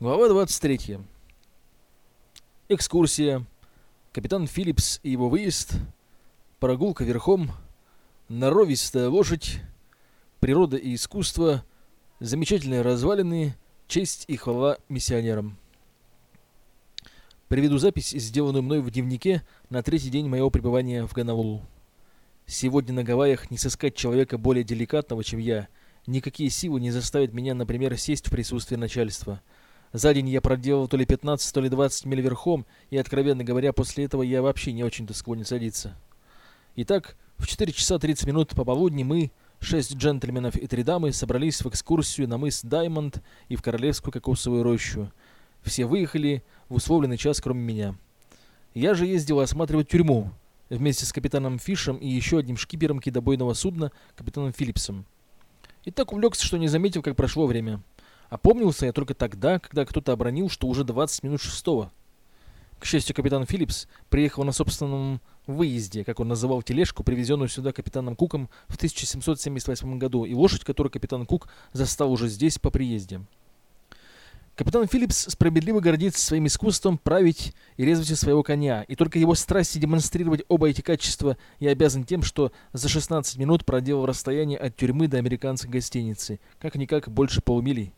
Глава 23. Экскурсия. Капитан Филлипс и его выезд. Прогулка верхом. Норовистая лошадь. Природа и искусство. Замечательные развалины. Честь и хвала миссионерам. Приведу запись, сделанную мной в дневнике на третий день моего пребывания в Ганаулу. Сегодня на Гавайях не сыскать человека более деликатного, чем я. Никакие силы не заставят меня, например, сесть в присутствии начальства. За день я проделал то ли 15, то ли 20 миль верхом, и, откровенно говоря, после этого я вообще не очень-то склонен садиться. Итак, в 4 часа 30 минут пополудни мы, шесть джентльменов и три дамы, собрались в экскурсию на мыс Даймонд и в Королевскую кокосовую рощу. Все выехали в условленный час, кроме меня. Я же ездил осматривать тюрьму, вместе с капитаном Фишем и еще одним шкипером кидобойного судна, капитаном Филлипсом. И так увлекся, что не заметил, как прошло время. Опомнился я только тогда, когда кто-то обронил, что уже 20 минут шестого. К счастью, капитан Филлипс приехал на собственном выезде, как он называл тележку, привезенную сюда капитаном Куком в 1778 году, и лошадь, которую капитан Кук застал уже здесь по приезде. Капитан Филлипс справедливо гордится своим искусством править и резвостью своего коня, и только его страсти демонстрировать оба эти качества я обязан тем, что за 16 минут проделал расстояние от тюрьмы до американской гостиницы, как-никак больше полумили.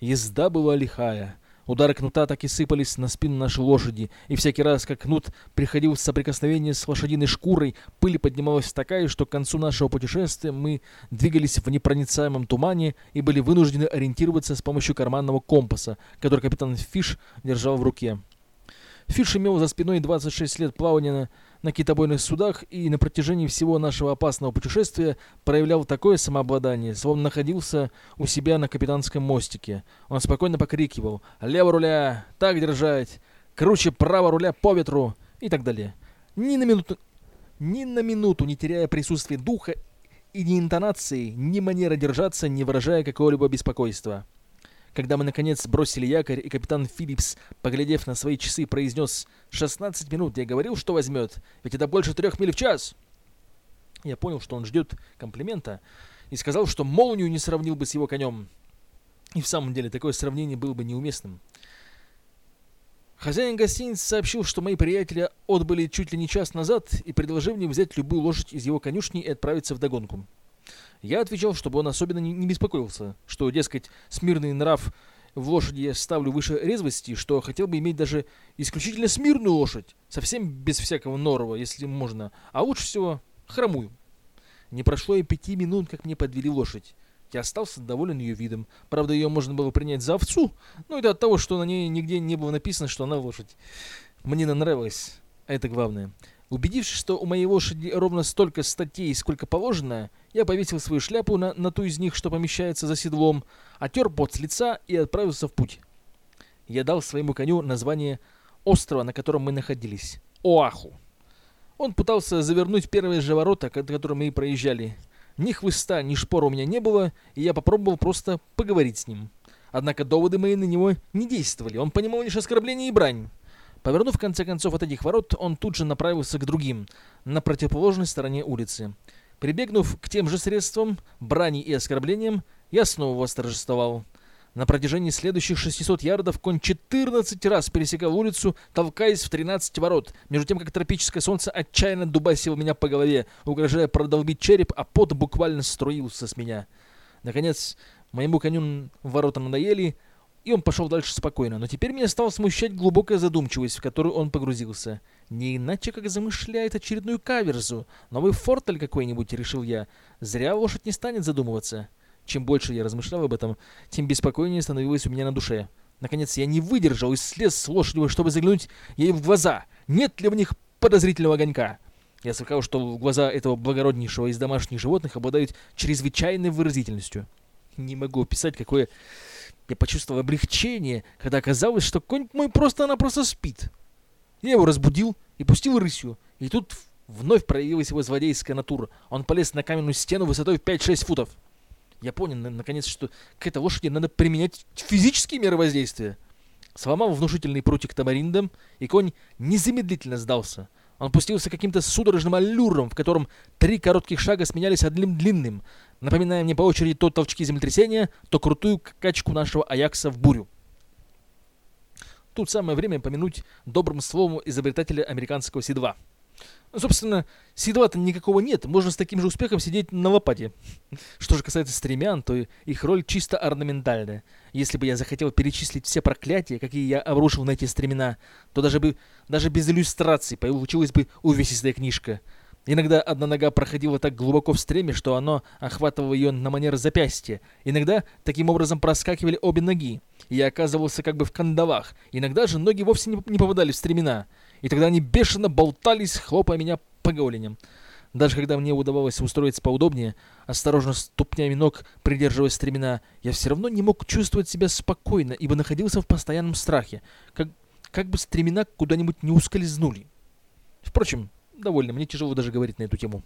Езда была лихая. Удары кнута так и сыпались на спину нашей лошади, и всякий раз, как кнут приходил в соприкосновение с лошадиной шкурой, пыль поднималась такая, что к концу нашего путешествия мы двигались в непроницаемом тумане и были вынуждены ориентироваться с помощью карманного компаса, который капитан Фиш держал в руке. Фиш имел за спиной 26 лет плавания на китобойных судах и на протяжении всего нашего опасного путешествия проявлял такое самообладание, словно находился у себя на капитанском мостике. Он спокойно покрикивал «Лево руля! Так держать! Круче право руля по ветру!» и так далее. Ни на минуту, ни на минуту не теряя присутствия духа и ни интонации, ни манеры держаться, не выражая какого-либо беспокойства. Когда мы, наконец, бросили якорь, и капитан Филлипс, поглядев на свои часы, произнес «16 минут, я говорил, что возьмет, ведь это больше трех миль в час». Я понял, что он ждет комплимента, и сказал, что молнию не сравнил бы с его конем. И в самом деле, такое сравнение было бы неуместным. Хозяин гостиницы сообщил, что мои приятели отбыли чуть ли не час назад и предложил мне взять любую лошадь из его конюшни и отправиться в догонку. Я отвечал, чтобы он особенно не, беспокоился, что, дескать, смирный нрав в лошади я ставлю выше резвости, что хотел бы иметь даже исключительно смирную лошадь, совсем без всякого норова, если можно, а лучше всего хромую. Не прошло и пяти минут, как мне подвели лошадь. Я остался доволен ее видом. Правда, ее можно было принять за овцу, но это от того, что на ней нигде не было написано, что она лошадь. Мне она нравилась, а это главное. Убедившись, что у моей лошади ровно столько статей, сколько положено, я повесил свою шляпу на, на ту из них, что помещается за седлом, отер пот с лица и отправился в путь. Я дал своему коню название острова, на котором мы находились — Оаху. Он пытался завернуть первые же ворота, которые мы и проезжали. Ни хвоста, ни шпора у меня не было, и я попробовал просто поговорить с ним. Однако доводы мои на него не действовали, он понимал лишь оскорбление и брань. Повернув в конце концов от этих ворот, он тут же направился к другим, на противоположной стороне улицы. Прибегнув к тем же средствам, брани и оскорблениям, я снова восторжествовал. На протяжении следующих 600 ярдов конь 14 раз пересекал улицу, толкаясь в 13 ворот, между тем как тропическое солнце отчаянно дубасило меня по голове, угрожая продолбить череп, а пот буквально струился с меня. Наконец, моему коню ворота надоели, и он пошел дальше спокойно, но теперь меня стала смущать глубокая задумчивость, в которую он погрузился. Не иначе, как замышляет очередную каверзу. Новый фортель какой-нибудь, решил я. Зря лошадь не станет задумываться. Чем больше я размышлял об этом, тем беспокойнее становилось у меня на душе. Наконец я не выдержал и слез с лошади, чтобы заглянуть ей в глаза. Нет ли в них подозрительного огонька? Я слыхал, что глаза этого благороднейшего из домашних животных обладают чрезвычайной выразительностью. Не могу описать, какое я почувствовал облегчение, когда оказалось, что конь мой просто-напросто спит. Я его разбудил и пустил рысью, и тут вновь проявилась его злодейская натура. Он полез на каменную стену высотой в 5-6 футов. Я понял, наконец, что к этой лошади надо применять физические меры воздействия. Сломал внушительный прутик тамариндом, и конь незамедлительно сдался. Он пустился каким-то судорожным аллюром, в котором три коротких шага сменялись одним длинным, напоминая мне по очереди то толчки землетрясения, то крутую качку нашего Аякса в бурю. тут самое время помянуть добрым словом изобретателя американского Си-2. Ну, собственно, Си-2-то никакого нет, можно с таким же успехом сидеть на лопате. Что же касается стремян, то их роль чисто орнаментальная. Если бы я захотел перечислить все проклятия, какие я обрушил на эти стремена, то даже, бы, даже без иллюстраций получилась бы увесистая книжка. Иногда одна нога проходила так глубоко в стреме, что оно охватывало ее на манер запястья. Иногда таким образом проскакивали обе ноги. И я оказывался как бы в кандалах. Иногда же ноги вовсе не, попадали в стремена. И тогда они бешено болтались, хлопая меня по голеням. Даже когда мне удавалось устроиться поудобнее, осторожно ступнями ног придерживая стремена, я все равно не мог чувствовать себя спокойно, ибо находился в постоянном страхе, как, как бы стремена куда-нибудь не ускользнули. Впрочем, довольно, мне тяжело даже говорить на эту тему.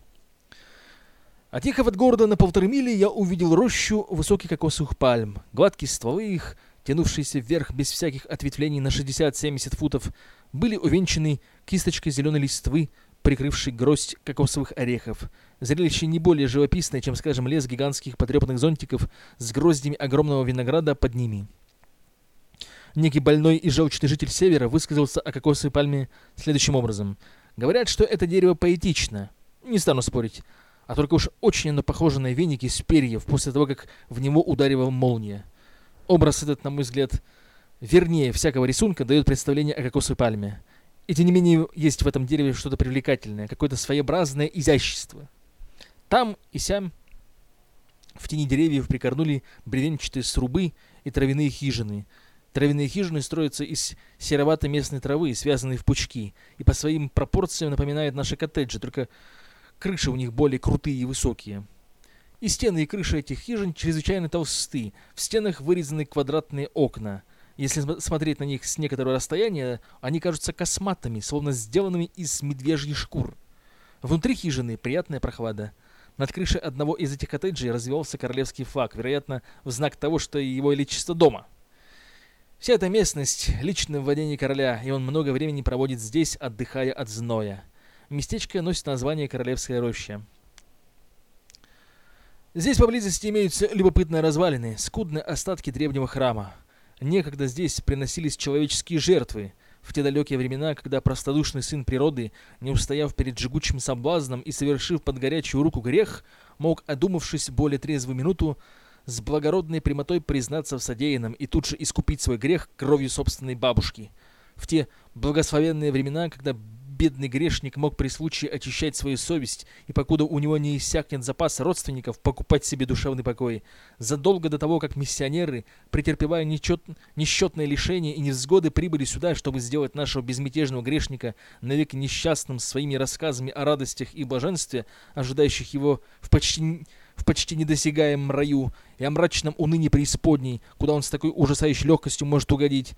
Отъехав от города на полторы мили, я увидел рощу высоких кокосовых пальм. Гладкие стволы их, тянувшиеся вверх без всяких ответвлений на 60-70 футов, были увенчаны кисточкой зеленой листвы, прикрывшей гроздь кокосовых орехов. Зрелище не более живописное, чем, скажем, лес гигантских потрепанных зонтиков с гроздями огромного винограда под ними. Некий больной и желчный житель севера высказался о кокосовой пальме следующим образом – Говорят, что это дерево поэтично. Не стану спорить. А только уж очень оно похоже на веники с перьев после того, как в него ударила молния. Образ этот, на мой взгляд, вернее всякого рисунка, дает представление о кокосовой пальме. И тем не менее, есть в этом дереве что-то привлекательное, какое-то своеобразное изящество. Там и сям в тени деревьев прикорнули бревенчатые срубы и травяные хижины – Травяные хижины строятся из сероватой местной травы, связанной в пучки, и по своим пропорциям напоминают наши коттеджи, только крыши у них более крутые и высокие. И стены и крыши этих хижин чрезвычайно толсты, в стенах вырезаны квадратные окна. Если смотреть на них с некоторого расстояния, они кажутся косматыми, словно сделанными из медвежьих шкур. Внутри хижины приятная прохлада. Над крышей одного из этих коттеджей развивался королевский флаг, вероятно, в знак того, что его величество дома – Вся эта местность — лично в короля, и он много времени проводит здесь, отдыхая от зноя. Местечко носит название Королевская роща. Здесь поблизости имеются любопытные развалины, скудные остатки древнего храма. Некогда здесь приносились человеческие жертвы, в те далекие времена, когда простодушный сын природы, не устояв перед жгучим соблазном и совершив под горячую руку грех, мог, одумавшись более трезвую минуту, с благородной прямотой признаться в содеянном и тут же искупить свой грех кровью собственной бабушки. В те благословенные времена, когда бедный грешник мог при случае очищать свою совесть, и покуда у него не иссякнет запас родственников, покупать себе душевный покой. Задолго до того, как миссионеры, претерпевая нечет... несчетные лишения и невзгоды, прибыли сюда, чтобы сделать нашего безмятежного грешника навеки несчастным своими рассказами о радостях и блаженстве, ожидающих его в почти в почти недосягаемом раю и о мрачном унынии преисподней, куда он с такой ужасающей легкостью может угодить,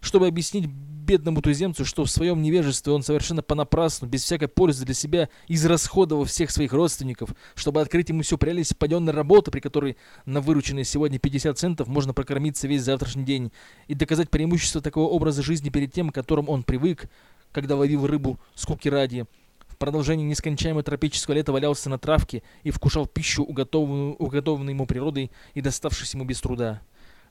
чтобы объяснить бедному туземцу, что в своем невежестве он совершенно понапрасну, без всякой пользы для себя, израсходовал всех своих родственников, чтобы открыть ему всю прелесть паденной работы, при которой на вырученные сегодня 50 центов можно прокормиться весь завтрашний день, и доказать преимущество такого образа жизни перед тем, к которому он привык, когда ловил рыбу скуки ради, в продолжении нескончаемого тропического лета валялся на травке и вкушал пищу, уготованную, уготованную ему природой и доставшуюся ему без труда.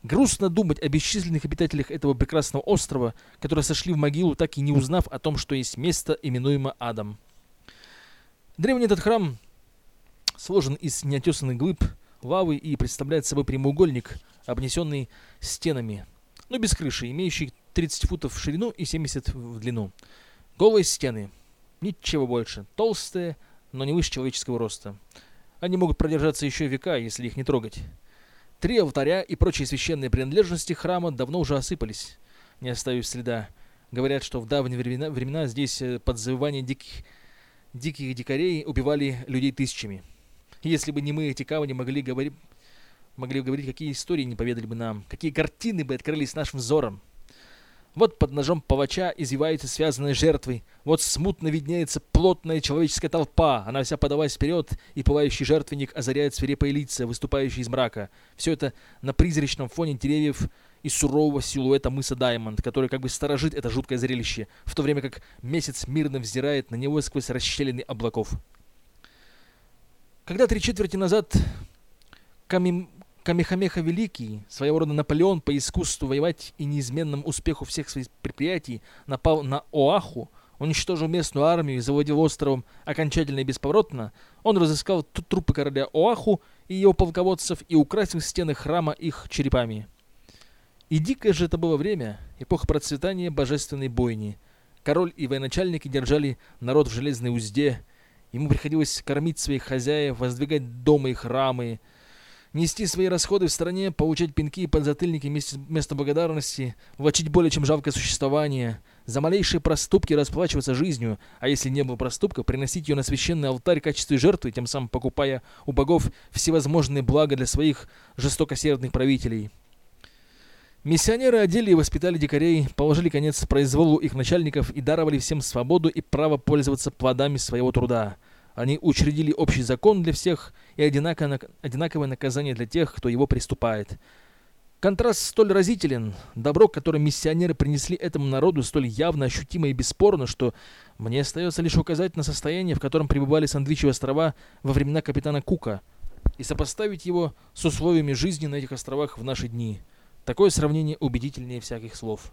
Грустно думать о бесчисленных обитателях этого прекрасного острова, которые сошли в могилу, так и не узнав о том, что есть место, именуемо Адом. Древний этот храм сложен из неотесанных глыб, лавы и представляет собой прямоугольник, обнесенный стенами, но без крыши, имеющий 30 футов в ширину и 70 в длину. Голые стены – Ничего больше. Толстые, но не выше человеческого роста. Они могут продержаться еще века, если их не трогать. Три алтаря и прочие священные принадлежности храма давно уже осыпались, не оставив следа. Говорят, что в давние времена, времена здесь э, под завывание диких, диких дикарей убивали людей тысячами. Если бы не мы, эти камни могли говорить, могли говорить, какие истории не поведали бы нам, какие картины бы открылись нашим взором. Вот под ножом палача извивается связанная жертвой. Вот смутно виднеется плотная человеческая толпа. Она вся подаваясь вперед, и пылающий жертвенник озаряет свирепые лица, выступающие из мрака. Все это на призрачном фоне деревьев и сурового силуэта мыса Даймонд, который как бы сторожит это жуткое зрелище, в то время как месяц мирно взирает на него сквозь расщелины облаков. Когда три четверти назад камень Камехамеха Великий, своего рода Наполеон по искусству воевать и неизменному успеху всех своих предприятий, напал на Оаху, уничтожил местную армию и завладел островом окончательно и бесповоротно, он разыскал трупы короля Оаху и его полководцев и украсил стены храма их черепами. И дикое же это было время, эпоха процветания божественной бойни. Король и военачальники держали народ в железной узде, ему приходилось кормить своих хозяев, воздвигать дома и храмы, нести свои расходы в стране, получать пинки и подзатыльники вместо, благодарности, влачить более чем жалкое существование, за малейшие проступки расплачиваться жизнью, а если не было проступка, приносить ее на священный алтарь в качестве жертвы, тем самым покупая у богов всевозможные блага для своих жестокосердных правителей. Миссионеры одели и воспитали дикарей, положили конец произволу их начальников и даровали всем свободу и право пользоваться плодами своего труда – они учредили общий закон для всех и одинаковое наказание для тех, кто его приступает. Контраст столь разителен, добро, которое миссионеры принесли этому народу, столь явно ощутимо и бесспорно, что мне остается лишь указать на состояние, в котором пребывали Сандвичевы острова во времена капитана Кука, и сопоставить его с условиями жизни на этих островах в наши дни. Такое сравнение убедительнее всяких слов.